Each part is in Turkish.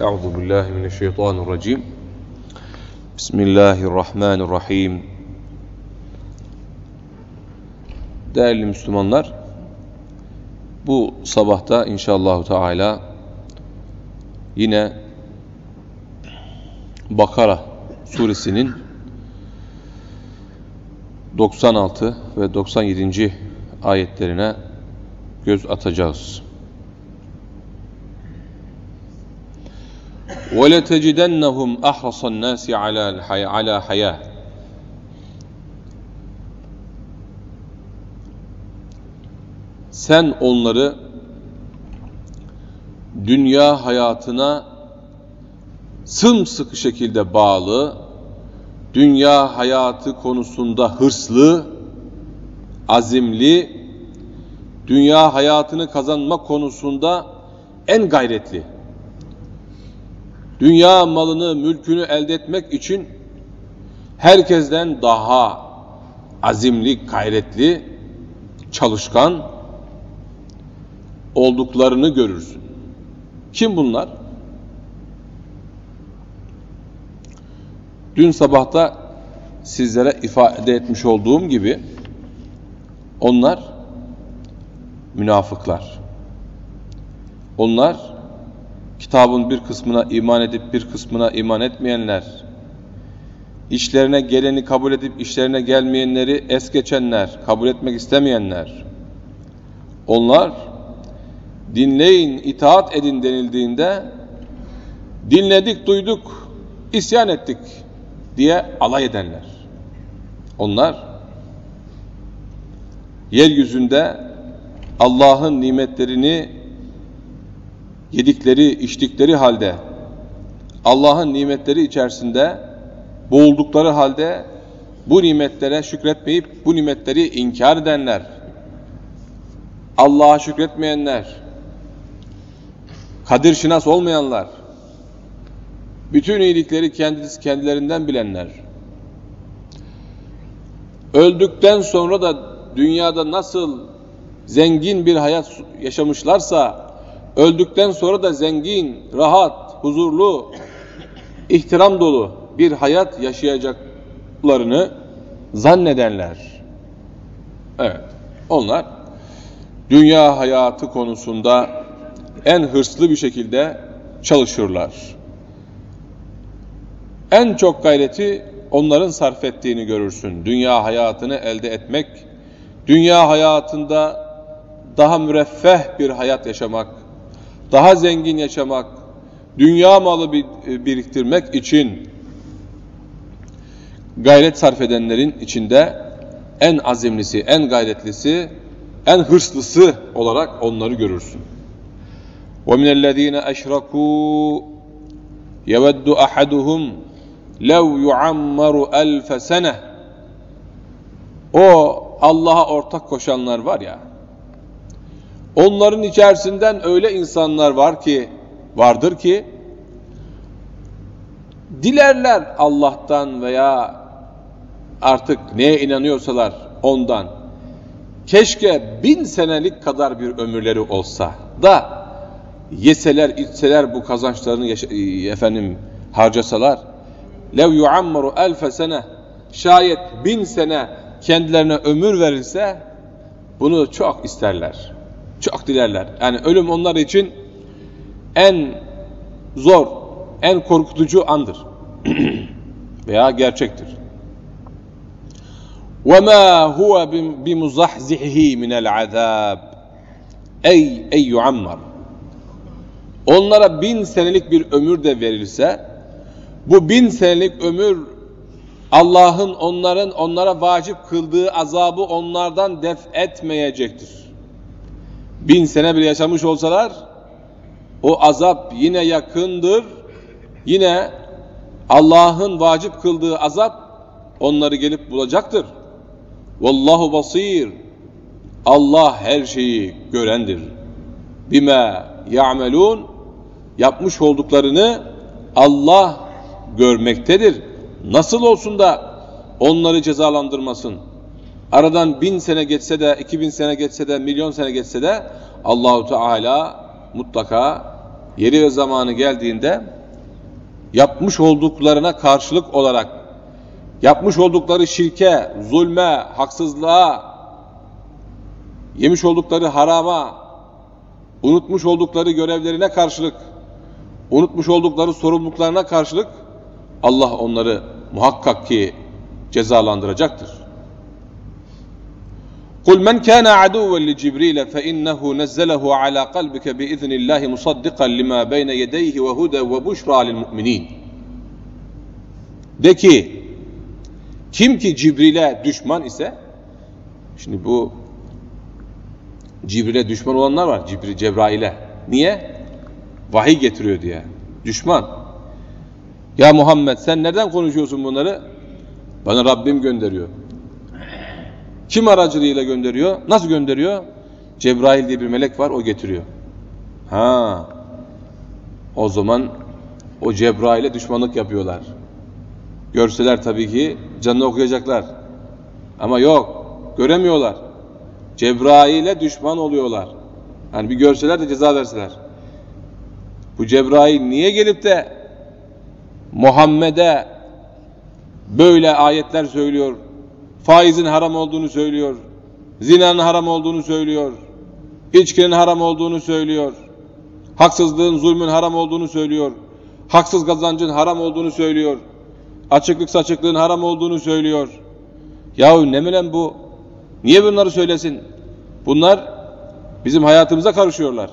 Euzu billahi mineşşeytanirracim. Bismillahirrahmanirrahim. Değerli Müslümanlar, bu sabahta inşallahu teala yine Bakara suresinin 96 ve 97. ayetlerine göz atacağız. وَلَتَجِدَنَّهُمْ أَحْرَصَ النَّاسِ عَلَى حَيَاةٍ Sen onları dünya hayatına sımsıkı şekilde bağlı, dünya hayatı konusunda hırslı, azimli, dünya hayatını kazanma konusunda en gayretli, dünya malını, mülkünü elde etmek için herkesten daha azimli, gayretli, çalışkan olduklarını görürsün. Kim bunlar? Dün sabahta sizlere ifade etmiş olduğum gibi onlar münafıklar. Onlar kitabın bir kısmına iman edip bir kısmına iman etmeyenler, işlerine geleni kabul edip işlerine gelmeyenleri es geçenler, kabul etmek istemeyenler. Onlar dinleyin, itaat edin denildiğinde dinledik, duyduk, isyan ettik diye alay edenler. Onlar yeryüzünde Allah'ın nimetlerini yedikleri, içtikleri halde Allah'ın nimetleri içerisinde boğuldukları halde bu nimetlere şükretmeyip bu nimetleri inkar edenler, Allah'a şükretmeyenler, kadir şinas olmayanlar, bütün iyilikleri kendisi kendilerinden bilenler, öldükten sonra da dünyada nasıl zengin bir hayat yaşamışlarsa, öldükten sonra da zengin, rahat, huzurlu, ihtiram dolu bir hayat yaşayacaklarını zannedenler. Evet, onlar dünya hayatı konusunda en hırslı bir şekilde çalışırlar. En çok gayreti onların sarf ettiğini görürsün. Dünya hayatını elde etmek, dünya hayatında daha müreffeh bir hayat yaşamak, daha zengin yaşamak, dünya malı biriktirmek için gayret sarf edenlerin içinde en azimlisi, en gayretlisi, en hırslısı olarak onları görürsün. وَمِنَ الَّذ۪ينَ أَشْرَكُوا يَوَدُّ أَحَدُهُمْ لَوْ يُعَمَّرُ أَلْفَ سَنَةً O Allah'a ortak koşanlar var ya, onların içerisinden öyle insanlar var ki, vardır ki, dilerler Allah'tan veya artık neye inanıyorsalar ondan, keşke bin senelik kadar bir ömürleri olsa da yeseler, içseler bu kazançlarını efendim harcasalar, lev yuammaru elfe sene, şayet bin sene kendilerine ömür verilse, bunu çok isterler, çok dilerler. Yani ölüm onlar için en zor, en korkutucu andır veya gerçektir. وَمَا هُوَ بِمُزَحْزِحِهِ مِنَ الْعَذَابِ Ey, ey yuammar. Onlara bin senelik bir ömür de verilse, bu bin senelik ömür Allah'ın onların onlara vacip kıldığı azabı onlardan def etmeyecektir. Bin sene bile yaşamış olsalar, o azap yine yakındır, yine Allah'ın vacip kıldığı azap onları gelip bulacaktır. Vallahu basir. Allah her şeyi görendir. Bime ya'melun yapmış olduklarını Allah görmektedir. Nasıl olsun da onları cezalandırmasın? Aradan bin sene geçse de, iki bin sene geçse de, milyon sene geçse de Allahu Teala mutlaka yeri ve zamanı geldiğinde yapmış olduklarına karşılık olarak yapmış oldukları şirke, zulme, haksızlığa, yemiş oldukları harama, unutmuş oldukları görevlerine karşılık, unutmuş oldukları sorumluluklarına karşılık Allah onları muhakkak ki cezalandıracaktır. قل من كان عدوا لجبريل فإنه نزله على قلبك بإذن الله مصدقا لما بين يديه وهدى وبشرى للمؤمنين De ki kim ki Cibril'e düşman ise şimdi bu Cibril'e düşman olanlar var. Cibril, Cebrail'e. Niye? Vahiy getiriyor diye. Düşman. Ya Muhammed sen nereden konuşuyorsun bunları? Bana Rabbim gönderiyor. Kim aracılığıyla gönderiyor? Nasıl gönderiyor? Cebrail diye bir melek var o getiriyor. Ha. O zaman o Cebrail'e düşmanlık yapıyorlar. Görseler tabii ki canını okuyacaklar. Ama yok. Göremiyorlar. Cebrail'e düşman oluyorlar. Hani bir görseler de ceza verseler. Bu Cebrail niye gelip de Muhammed'e böyle ayetler söylüyor, faizin haram olduğunu söylüyor, zinanın haram olduğunu söylüyor, içkinin haram olduğunu söylüyor, haksızlığın, zulmün haram olduğunu söylüyor, haksız kazancın haram olduğunu söylüyor, açıklık saçıklığın haram olduğunu söylüyor. Yahu ne milen bu? Niye bunları söylesin? Bunlar bizim hayatımıza karışıyorlar.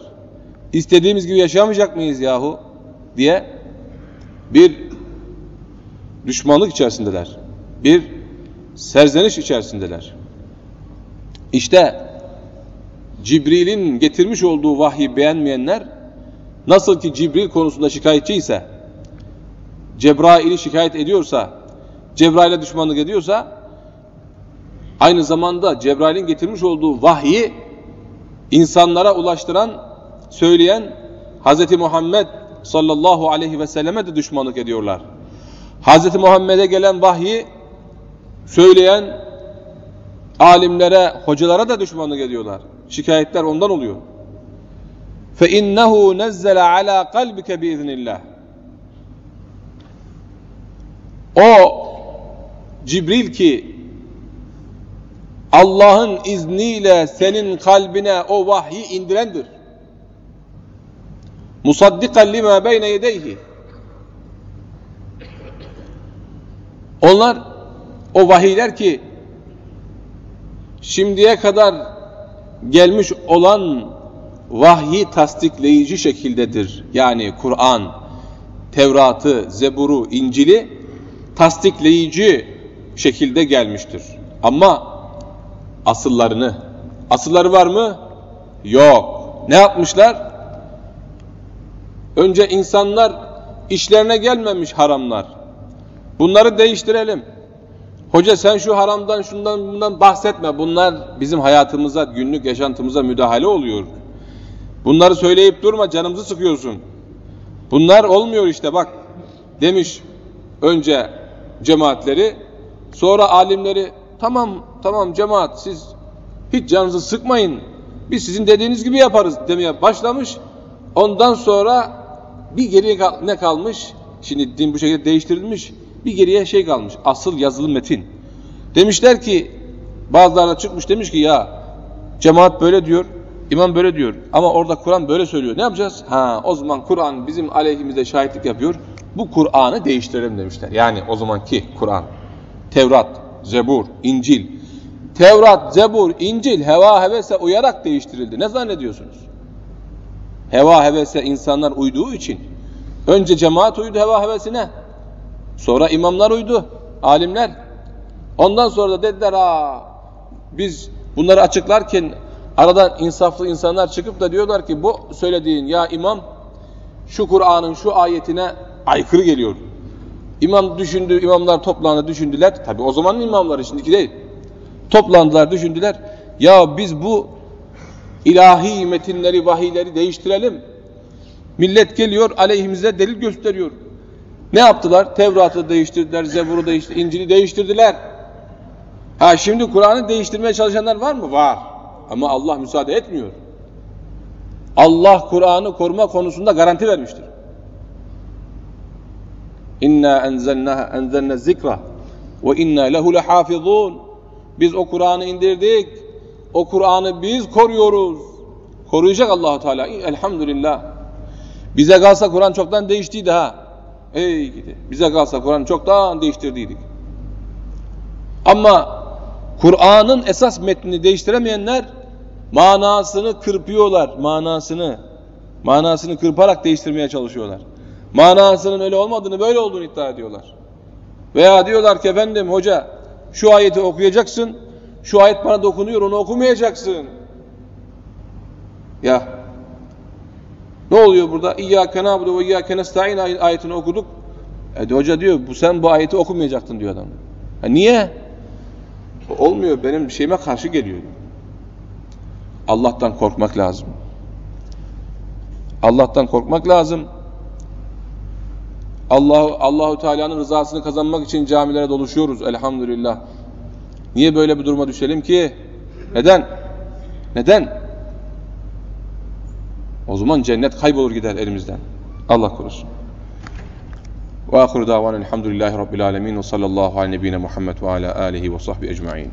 İstediğimiz gibi yaşayamayacak mıyız yahu? diye bir düşmanlık içerisindeler. Bir serzeniş içerisindeler. İşte Cibril'in getirmiş olduğu vahyi beğenmeyenler nasıl ki Cibril konusunda şikayetçi ise Cebrail'i şikayet ediyorsa Cebrail'e düşmanlık ediyorsa aynı zamanda Cebrail'in getirmiş olduğu vahyi insanlara ulaştıran, söyleyen Hz. Muhammed sallallahu aleyhi ve selleme de düşmanlık ediyorlar. Hz. Muhammed'e gelen vahyi söyleyen alimlere, hocalara da düşmanlık ediyorlar. Şikayetler ondan oluyor. فَاِنَّهُ نَزَّلَ عَلَى قَلْبِكَ بِاِذْنِ اللّٰهِ O Cibril ki Allah'ın izniyle senin kalbine o vahyi indirendir. Musaddikan lima beyne yedeyhi. Onlar o vahiyler ki şimdiye kadar gelmiş olan vahyi tasdikleyici şekildedir. Yani Kur'an, Tevrat'ı, Zebur'u, İncil'i tasdikleyici şekilde gelmiştir. Ama asıllarını, asılları var mı? Yok. Ne yapmışlar? Önce insanlar işlerine gelmemiş haramlar. Bunları değiştirelim. Hoca sen şu haramdan şundan bundan bahsetme. Bunlar bizim hayatımıza, günlük yaşantımıza müdahale oluyor. Bunları söyleyip durma canımızı sıkıyorsun. Bunlar olmuyor işte bak. Demiş önce cemaatleri sonra alimleri tamam tamam cemaat siz hiç canınızı sıkmayın. Biz sizin dediğiniz gibi yaparız demeye başlamış. Ondan sonra bir geriye ne kalmış? Şimdi din bu şekilde değiştirilmiş. Bir geriye şey kalmış. Asıl yazılı metin. Demişler ki bazılarına çıkmış demiş ki ya cemaat böyle diyor. imam böyle diyor. Ama orada Kur'an böyle söylüyor. Ne yapacağız? Ha o zaman Kur'an bizim aleyhimizde şahitlik yapıyor. Bu Kur'an'ı değiştirelim demişler. Yani o zamanki Kur'an. Tevrat, Zebur, İncil. Tevrat, Zebur, İncil heva hevese uyarak değiştirildi. Ne zannediyorsunuz? Heva hevese insanlar uyduğu için önce cemaat uydu heva hevesine. Sonra imamlar uydu, alimler. Ondan sonra da dediler ha biz bunları açıklarken aradan insaflı insanlar çıkıp da diyorlar ki bu söylediğin ya imam şu Kur'an'ın şu ayetine aykırı geliyor. İmam düşündü, imamlar toplandı düşündüler. Tabi o zamanın imamları şimdiki değil. Toplandılar, düşündüler. Ya biz bu ilahi metinleri, vahiyleri değiştirelim. Millet geliyor, aleyhimize delil gösteriyor. Ne yaptılar? Tevrat'ı değiştirdiler, Zebur'u değiştirdiler, İncil'i değiştirdiler. Ha şimdi Kur'an'ı değiştirmeye çalışanlar var mı? Var. Ama Allah müsaade etmiyor. Allah Kur'an'ı koruma konusunda garanti vermiştir. İnna enzelna enzelne zikra ve inna lehu lehafizun. Biz o Kur'an'ı indirdik. O Kur'an'ı biz koruyoruz. Koruyacak Allahu Teala. Elhamdülillah. Bize kalsa Kur'an çoktan değiştiydi ha. Ey gidi. Bize kalsa Kur'an çoktan değiştirdiydik. Ama Kur'an'ın esas metnini değiştiremeyenler manasını kırpıyorlar. Manasını. Manasını kırparak değiştirmeye çalışıyorlar. Manasının öyle olmadığını böyle olduğunu iddia ediyorlar. Veya diyorlar ki efendim hoca şu ayeti okuyacaksın. Şu ayet bana dokunuyor onu okumayacaksın. Ya ne oluyor burada? İyyâke nâbudu ve iyyâke nesta'in ayetini okuduk. E hoca diyor bu sen bu ayeti okumayacaktın diyor adam. Ha, niye? Olmuyor benim şeyime karşı geliyor. Allah'tan korkmak lazım. Allah'tan korkmak lazım. Allah Allahu Teala'nın rızasını kazanmak için camilere doluşuyoruz elhamdülillah. Niye böyle bir duruma düşelim ki? Neden? Neden? O zaman cennet kaybolur gider elimizden. Allah korusun. Ve ahiru davan elhamdülillahi rabbil alemin ve sallallahu ala nebine Muhammed ve ala alihi ve sahbihi ecmaîn.